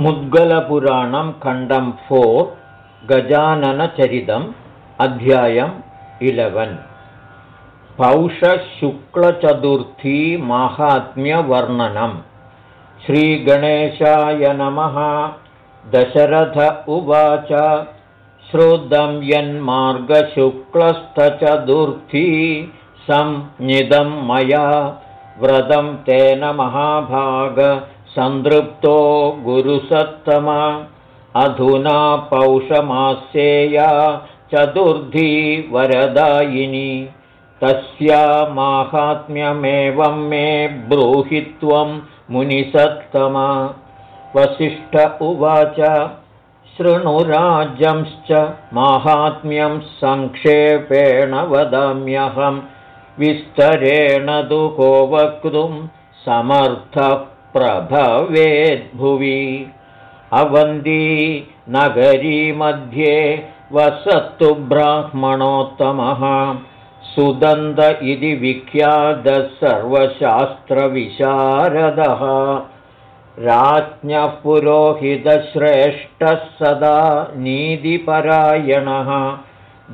मुद्गलपुराणं खण्डं four गजाननचरितम् अध्यायम् eleven. पौषशुक्लचतुर्थीमाहात्म्यवर्णनम् श्रीगणेशाय नमः। दशरथ उवाच। श्रुतं यन्मार्गशुक्लस्थचतुर्थी संनिदं मया। व्रतं तेन महाभाग सन्तृप्तो गुरुसत्तम अधुना पौषमास्येया चतुर्थी वरदायिनी। तस्या माहात्म्यमेवं मे ब्रूहि त्वं मुनिसत्तम। वसिष्ठ उवाच शृणुराज्यंश्च माहात्म्यं सङ्क्षेपेण वदाम्यहं। विस्तरेण तु को वक्तुं समर्थः प्रभवेद्भुवि। अवन्दी नगरी मध्ये वसतु ब्राह्मणोत्तमः। सुदन्त इति विख्यातः सर्वशास्त्रविशारदः। राज्ञः पुरोहितश्रेष्ठः सदा नीतिपरायणः।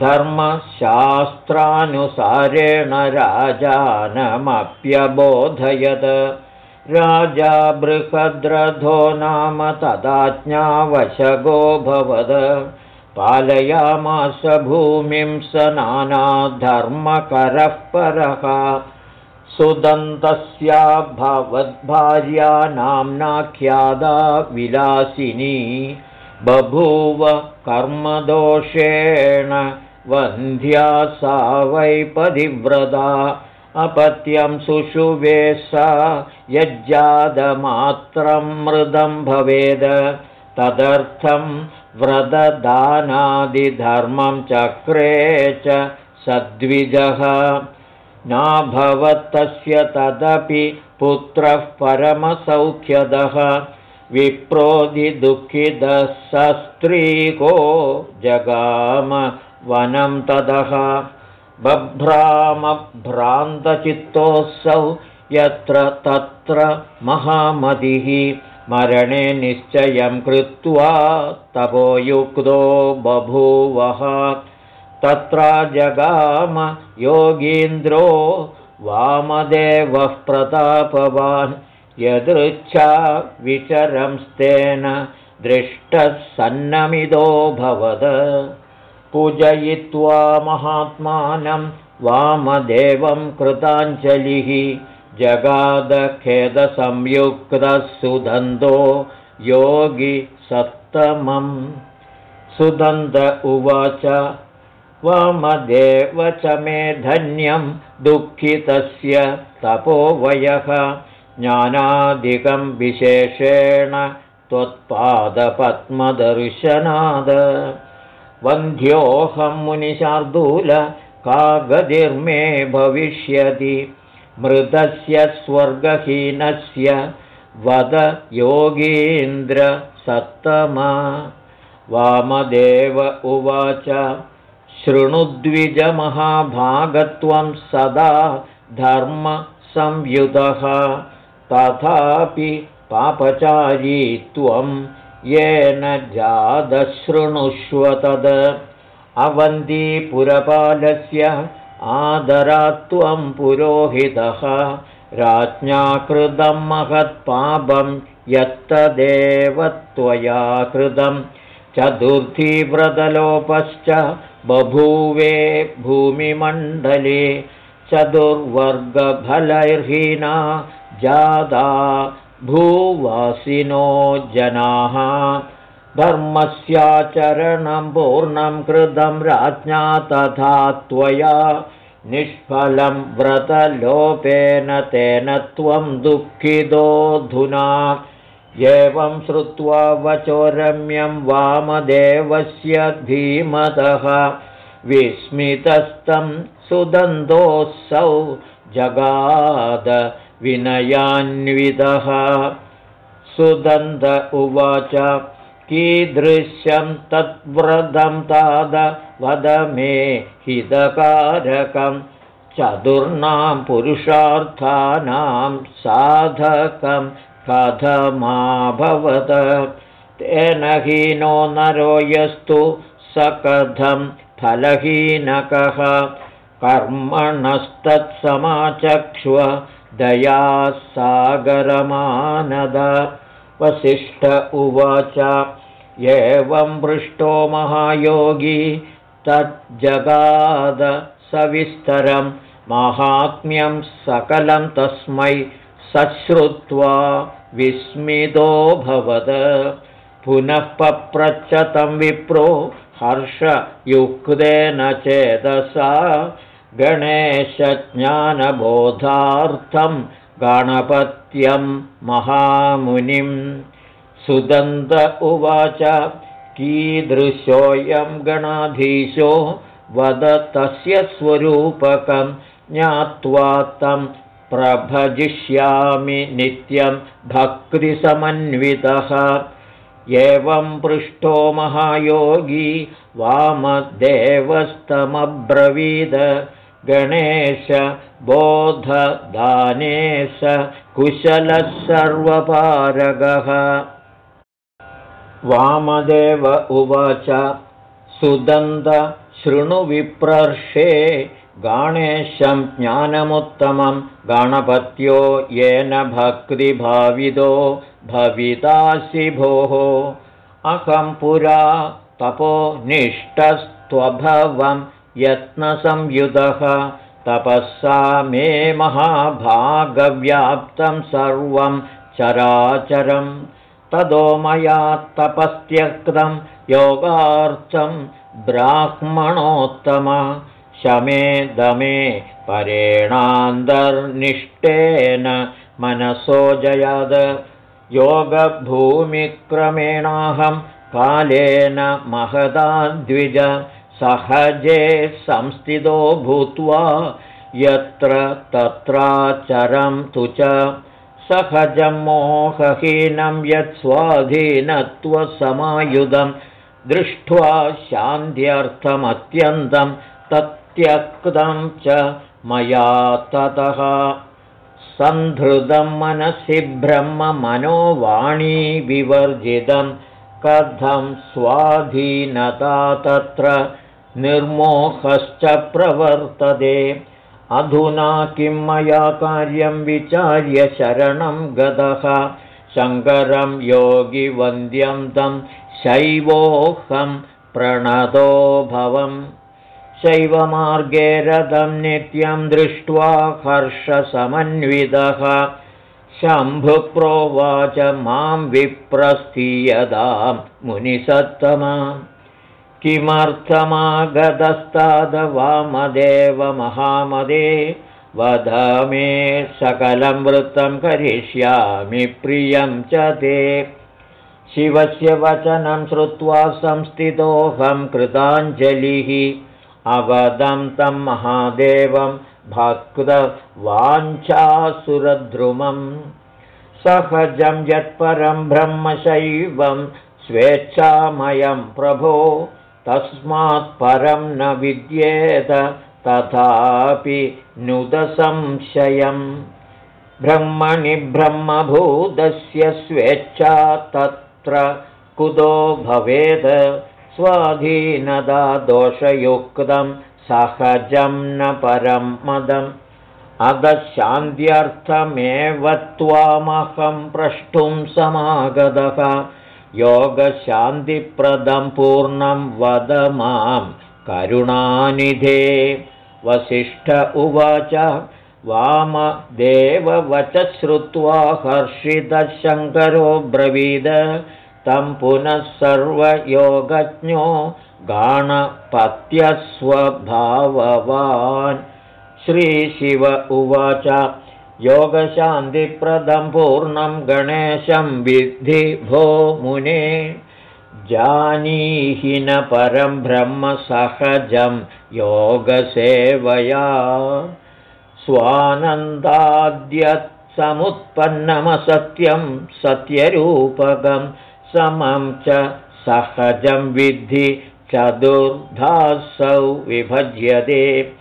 धर्मशास्त्रानुसारेण राजानमप्यबोधयत् राजा बृहद्रथो नाम तदाज्ञावशगोऽभवद पालयामास भूमिं स नानाधर्मकरः परः। सुदन्तस्या भवद्भार्या नाम्नाख्यादा विलासिनी। बभूव कर्मदोषेण वन्ध्या सा वैपदिव्रता अपत्यं सुषुवे सा यज्जादमात्रं मृदं भवेद। तदर्थं व्रतदानादिधर्मं चक्रे च सद्विजः। नाभवत्तस्य तदपि पुत्रः परमसौख्यदः। विप्रोधिदुःखिदः सस्त्रीको जगाम वनं तदः बभ्रामभ्रान्तचित्तोऽसौ यत्र तत्र महामतिः मरणे निश्चयं कृत्वा तपोयुक्तो बभूवः। तत्र जगाम योगीन्द्रो वामदेवः प्रतापवान्। यदृच्छा विचरंस्तेन दृष्टः सन्नमिदोऽभवद पूजयित्वा महात्मानं वामदेवं कृताञ्जलिः जगादखेदसंयुक्तः सुदन्तो योगी सत्तमम् सुदन्त उवाच वामदेव च मे धन्यं दुःखितस्य तपोवयः ज्ञानादिकं विशेषेण त्वत्पादपद्मदर्शनाद वन्ध्योऽहं मुनिशार्दूल का गतिर्मे भविष्यति। मृतस्य स्वर्गहीनस्य वद योगीन्द्रसत्तमा वामदेव उवाच शृणुद्विजमहाभागत्वं सदा धर्मसंयुतः तथापि पापचारी त्वं येन जातशृणुष्व तद्। अवन्तीपुरपालस्य आदरात्वं पुरोहितः। राज्ञा कृतं महत्पापं यत्तदेव त्वया कृतं। चतुर्थीव्रतलोपश्च बभूवे भूमिमण्डले चतुर्वर्गफलैर्हीना जादा भूवासिनो जनाः। धर्मस्याचरणं पूर्णं कृतं राज्ञा तथा त्वया। निष्फलं व्रतलोपेन तेन त्वं दुःखितोऽधुना एवं श्रुत्वा वचो रम्यं वामदेवस्य धीमतः। विस्मितस्तं सुदन्तोऽसौ जगाद विनयान्वितः। सुदन्त उवाच कीदृशं तद्व्रतं ताद वद मे हितकारकं। चतुर्णां पुरुषार्थानां साधकं कथमाभवत्। तेन हीनो नरो यस्तु स कथं फलहीनकः। कर्मणस्तत्समाचक्ष्व दया सागरमानद वसिष्ठ उवाच एवं पृष्टो महायोगी तज्जगाद सविस्तरं माहात्म्यं सकलं तस्मै सश्रुत्वा विस्मितोऽभवत् पुनः पप्रच्छतं विप्रो हर्षयुक्तेन चेतसा गणेशज्ञानबोधार्थं गणपत्यं महामुनिं सुदन्त उवाच कीदृशोऽयं गणाधीशो वद तस्य स्वरूपकं ज्ञात्वा तं प्रभजिष्यामि नित्यं भक्तिसमन्वितः। एवं पृष्ठो महायोगी वामदेवस्तमब्रवीद गणेश बोधदानेश कुशलः सर्वपारगः। वामदेव उवाच सुदन्त शृणुविप्रर्षे गाणेशं ज्ञानमुत्तमं गणपत्यो येन भक्तिभाविदो भवितासि भोः। अहं पुरा तपो निष्ठस्त्वभवं यत्नसंयुधः तपःसा मे महाभागव्याप्तं सर्वं चराचरं। तदो तपस्त्यक्तं योगार्थं ब्राह्मणोत्तम। शमे दमे परेणान्तर्निष्ठेन मनसो जयाद। योगभूमिक्रमेणाहं कालेन महदाद्विज सहजे संस्थितो भूत्वा यत्र तत्राचरं तु च सहजं मोहहीनं यत्स्वाधीनत्वसमायुधं दृष्ट्वा शान्त्यर्थमत्यन्तं तत् त्यक्तं च मया ततः। सन्धृतं मनसि ब्रह्ममनोवाणी विवर्जितं कथं स्वाधीनता तत्र निर्मोहश्च प्रवर्तते। अधुना किं मया कार्यं विचार्य शरणं गतः शङ्करं योगिवन्द्यं तं शैवोऽहं प्रणतो भवम्। शैवमार्गे रथं नित्यं दृष्ट्वा हर्षसमन्वितः। शम्भुप्रोवाच मां विप्रस्थीयतां मुनिसत्तमा किमर्थमागतस्तादवामदेव महामदे? वद मे सकलं वृत्तं करिष्यामि प्रियं च ते। शिवस्य वचनं श्रुत्वा संस्थितोऽहं कृताञ्जलिः। अवदं तं महादेवं भक्तवाञ्छासुरद्रुमं। सहजं यत्परं ब्रह्मशैवं स्वेच्छामयं प्रभो तस्मात् परं न विद्येत तथापि नुदसंशयम्। ब्रह्मणि ब्रह्मभूतस्य स्वेच्छा तत्र कुतो भवेद। स्वाधीनदा दोषयुक्तं सहजं न परं मदम्। अधशान्त्यर्थमेव त्वामहं प्रष्टुं समागतः योगशान्तिप्रदं पूर्णं वद मां। करुणानिधे वसिष्ठ उवाच वामदेववच श्रुत्वा हर्षितशङ्करो ब्रवीद। तं पुनः सर्वयोगज्ञो गाणपत्यस्वभाववान्। श्रीशिव उवाच योगशान्तिप्रदं पूर्णं गणेशं विद्धि भो मुने। जानीहि न परं ब्रह्मसहजं योगसेवया। स्वानन्दाद्यत्समुत्पन्नमसत्यं सत्यरूपकम् समं च सहजं विद्धि चतुर्धासौ विभज्यते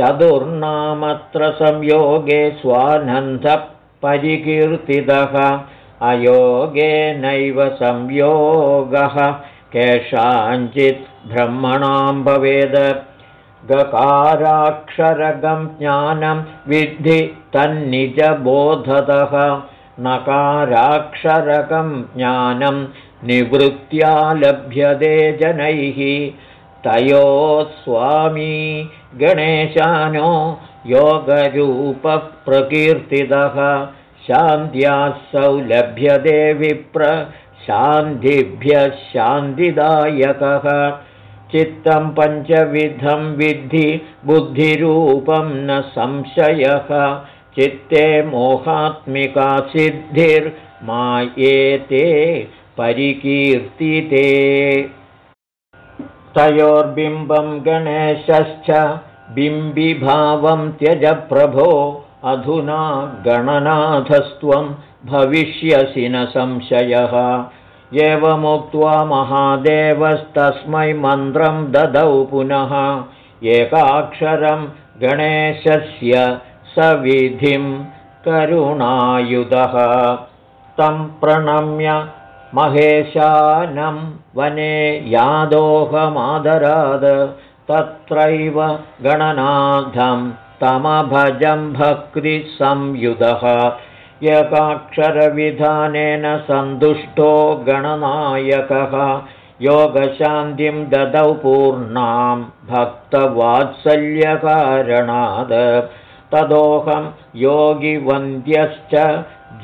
चतुर्नामत्र संयोगे स्वानन्दः परिकीर्तितः अयोगेनैव संयोगः। केषाञ्चित् ब्रह्मणां भवेद। गकाराक्षरगं ज्ञानं विद्धि तन्निजबोधतः। नकाराक्षरकं ज्ञानं निवृत्त्या लभ्यते जनैः तयोः स्वामी गणेशानो योगरूपप्रकीर्तितः। शान्त्यासौ लभ्यते विप्र शान्तिभ्यः शान्तिदायकः। चित्तं पञ्चविधं विद्धि बुद्धिरूपं न संशयः। चित्ते मोहात्मिका सिद्धिर्मायेते परिकीर्तिते तयोर्बिम्बं गणेशश्च बिम्बिभावं त्यज प्रभो अधुना गणनाथस्त्वं भविष्यसि न संशयः। एवमुक्त्वा महादेवस्तस्मै मन्त्रं ददौ पुनः। एकाक्षरं गणेशस्य सविधिं करुणायुधः। तं प्रणम्य महेशानं वने यादोहमादराद तत्रैव गणनाथं तमभजं भक्तिसंयुधः यकाक्षरविधानेन सन्तुष्टो गणनायकः योगशान्तिं ददौ पूर्णां भक्तवात्सल्यकारणात् तदोहं योगिवन्द्यश्च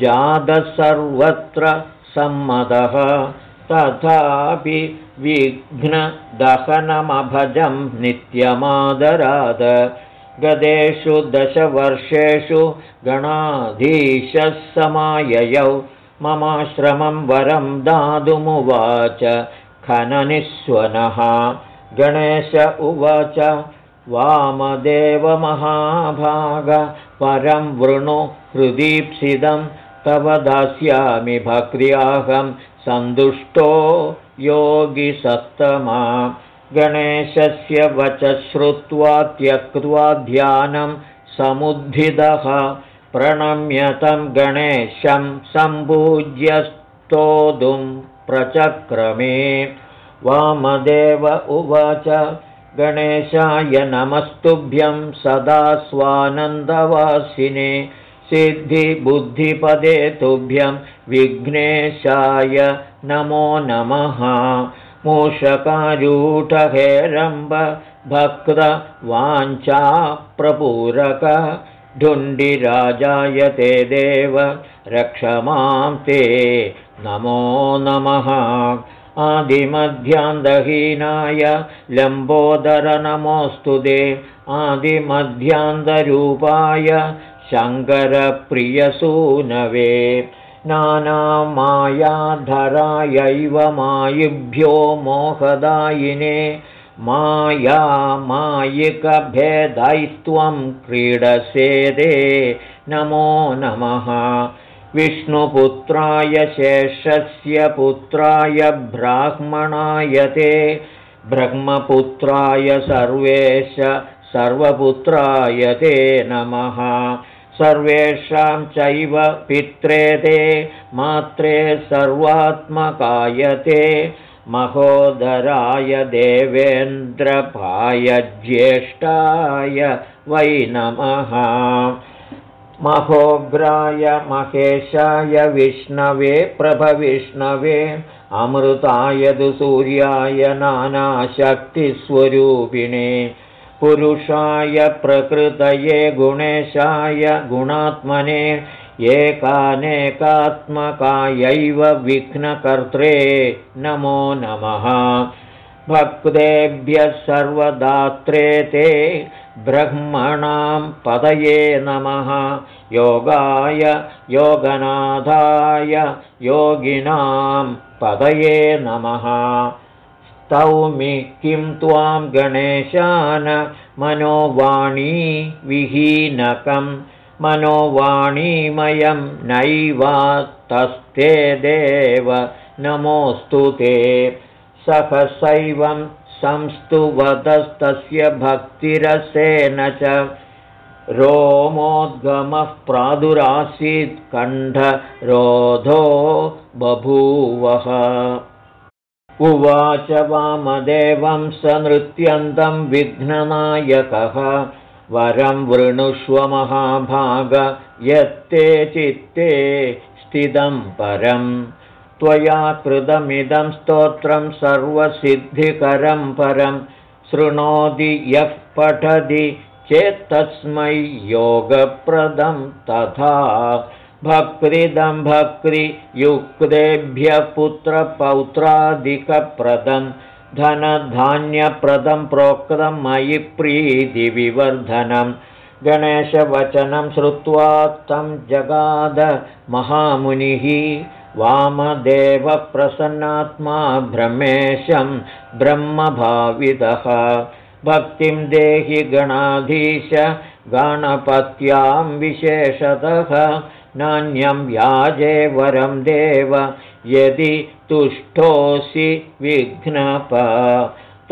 जातः सर्वत्र सम्मतः तथापि विघ्नदहनमभजं नित्यमादराद। गदेषु दशवर्षेषु गणाधीशः समाययौ। ममाश्रमं वरं दातुमुवाच खननिस्वनः। गणेश उवाच वामदेवमहाभाग परं वृणु हृदीप्सितं तव दास्यामि भक्र्याहं सन्तुष्टो योगिसत्तमा गणेशस्य वच श्रुत्वा त्यक्त्वा ध्यानं समुद्धितः प्रणम्यतं गणेशं सम्पूज्य स्तोतुं प्रचक्रमे। वामदेव उवाच गणेशाय नमस्तुभ्यं सदा स्वानन्दवासिने सिद्धिबुद्धिपदे तुभ्यं विघ्नेशाय नमो नमः। मूषकारूढहेरम्ब भक्तवाञ्छा प्रपूरक। ढुण्डिराजाय ते देव रक्षमां ते नमो नमः। आदिमध्यान्तहीनाय लम्बोदरनमोऽस्तु ते आदिमध्यान्तरूपाय शङ्करप्रियसूनवे। नानामायाधरायैव मायुभ्यो मोहदायिने। माया मायिकभेदैस्त्वं क्रीडसेदे। नमो नमः। विष्णुपुत्राय शेषस्य पुत्राय ब्राह्मणाय ते। ब्रह्मपुत्राय सर्वेश सर्वपुत्राय ते नमः सर्वेषां चैव पित्रे ते मात्रे सर्वात्मकायते। महोदराय देवेन्द्रपाय ज्येष्ठाय वै नमः। महोग्राय महेशाय विष्णवे प्रभविष्णवे अमृताय तु सूर्याय नानाशक्तिस्वरूपिणे पुरुषाय प्रकृतये गुणेशाय गुणात्मने एकानेकात्मकायैव विघ्नकर्त्रे नमो नमः। भक्तेभ्यः सर्वदात्रे ते ब्रह्मणां पदये नमः। योगाय योगनाथाय योगिनां पदये नमः स्तौमि किं त्वां गणेशान मनोवाणी विहीनकं। मनोवाणीमयं नैवातस्ते देव नमोऽस्तु ते। सहसैवं संस्तुवतस्तस्य भक्तिरसेन च। रोमोद्गमः प्रादुरासीत् कण्ठरोधो बभूवः उवाच वामदेवं स नृत्यन्तं विघ्ननायकः। वरं वृणुष्व महाभाग यत्ते चित्ते स्थितं परम्। त्वया कृतमिदं स्तोत्रं सर्वसिद्धिकरं परं शृणोति यः पठति चेत्तस्मै योगप्रदं तथा भक्तिदं भक्तियुक्तेभ्यः पुत्रपौत्रादिकप्रदं धनधान्यप्रदं प्रोक्तं मयि प्रीतिविवर्धनं गणेशवचनं श्रुत्वा तं जगाद महामुनिः वामदेवप्रसन्नात्मा भ्रमेशं ब्रह्मभावितः। भक्तिं देहि गणाधीश गणपत्यां विशेषतः नान्यं याजे वरं देव यदि तुष्टोऽसि विघ्नप।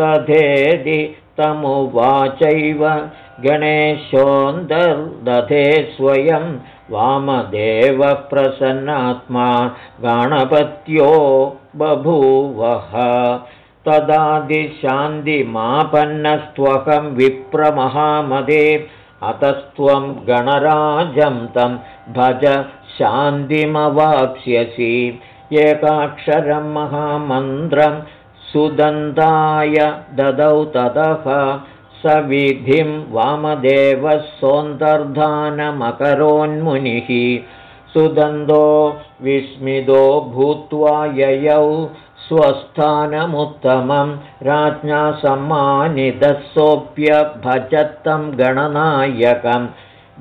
तथेदि तमुवाचैव गणेशोऽन्तर्दधे स्वयं वामदेवः प्रसन्नात्मा गणपत्यो बभूवः। तदादिशान्तिमापन्नस्त्वहं विप्रमहामदे अतस्त्वं गणराजं तं भज शान्तिमवाप्स्यसि। एकाक्षरं महामन्त्रं सुदन्ताय ददौ ततः। सविधिं वामदेवः सोऽन्तर्धानमकरोन्मुनिः। सुदन्दो विस्मितो भूत्वा ययौ स्वस्थानमुत्तमं राज्ञा सम्मानितः गणनायकं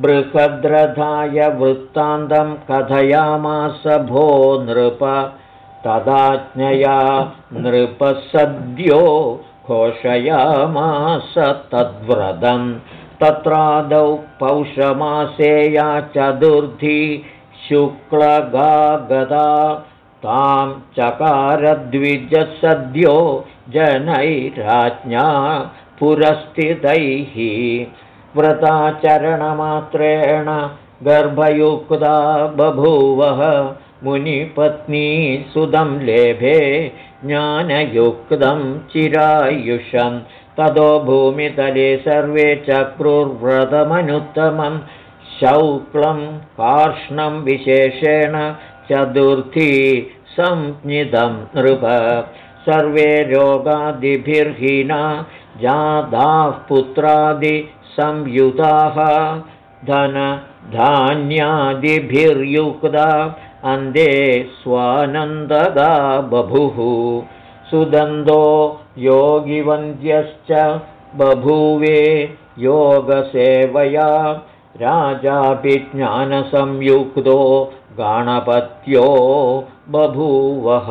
बृहद्रथाय वृत्तान्तं कथयामास भो नृप तदाज्ञया नृपसद्यो घोषयामास तद्व्रतं तत्रादौ पौषमासेया चतुर्थी शुक्लगागदा तां चकारद्विजसद्यो जनैराज्ञा पुरस्थितैः। व्रताचरणमात्रेण गर्भयुक्ता बभूवः मुनिपत्नी सुदं लेभे ज्ञानयुक्तं चिरायुषं। ततो भूमितले सर्वे चक्रुर्व्रतमनुत्तमं। शौक्लं कार्ष्णं विशेषेण चतुर्थी संज्ञितं नृप। सर्वे रोगादिभिर्हीना जादाः पुत्रादिसंयुताः धनधान्यादिभिर्युक्ता अन्धे स्वानन्ददा बभुः। सुदन्दो योगिवन्द्यश्च बभूवे योगसेवया राजापि ज्ञानसंयुक्तो गणपत्यो बभूवः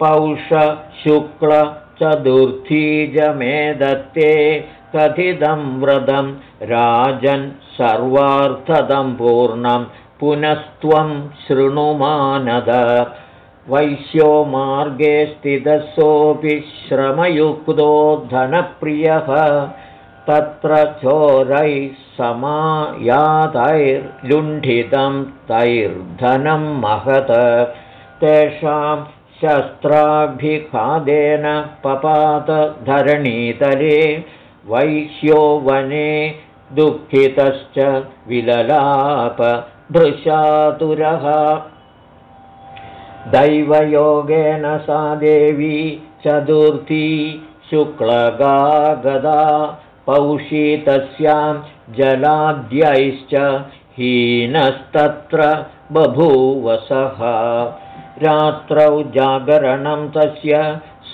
पौषशुक्लचतुर्थीजमे दत्ते कथितं व्रतं। राजन् सर्वार्थदं पूर्णं पुनस्त्वं शृणुमानद। वैश्यो मार्गे स्थितसोऽपि श्रमयुक्तो धनप्रियः। तत्र चोरैः समायातैर्लुण्ठितं तैर्धनं महत। तेषां शस्त्राभिखादेन पपातधरणीतले वैश्यो वने दुःखितश्च विललाप भृशातुरः। दैवयोगेन सा देवी चतुर्थी शुक्लगागदा पौषी तस्यां जलाद्यैश्च हीनस्तत्र बभूवसः। रात्रौ जागरणं तस्य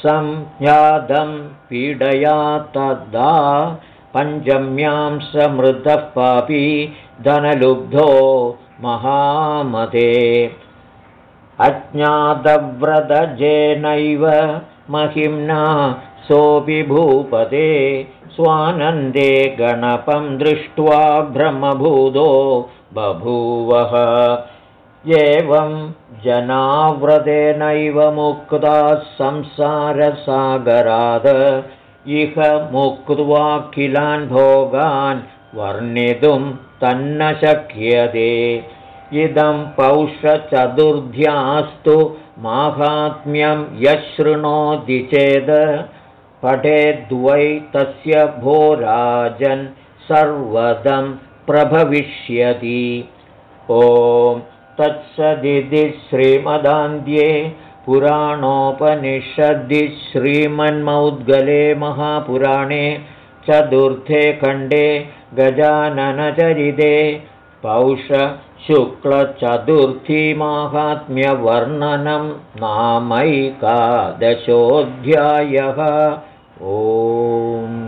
संज्ञातं पीडया तदा पञ्चम्यां समृद्धः पापी धनलुब्धो महामते अज्ञातव्रतजेनैव महिम्ना सोऽपि भूपते स्वानन्दे गणपं दृष्ट्वा ब्रह्मभूतो बभूवः। एवं जनाव्रतेनैव मुक्ताः संसारसागराद इह मुक्त्वा किलान् भोगान् वर्णितुं तन्न शक्यते। इदं पौषचतुर्ध्यास्तु माहात्म्यं यशृणोति चेद् पठेद्वै तस्य भोराजन् सर्वदं प्रभविष्यति। ॐ तत्सदिति श्रीमदान्ध्ये पुराणोपनिषद्दि श्रीमन्मौद्गले महापुराणे चतुर्थे खण्डे गजाननचरिते पौषशुक्लचतुर्थीमाहात्म्यवर्णनं नामैकादशोऽध्यायः ॐ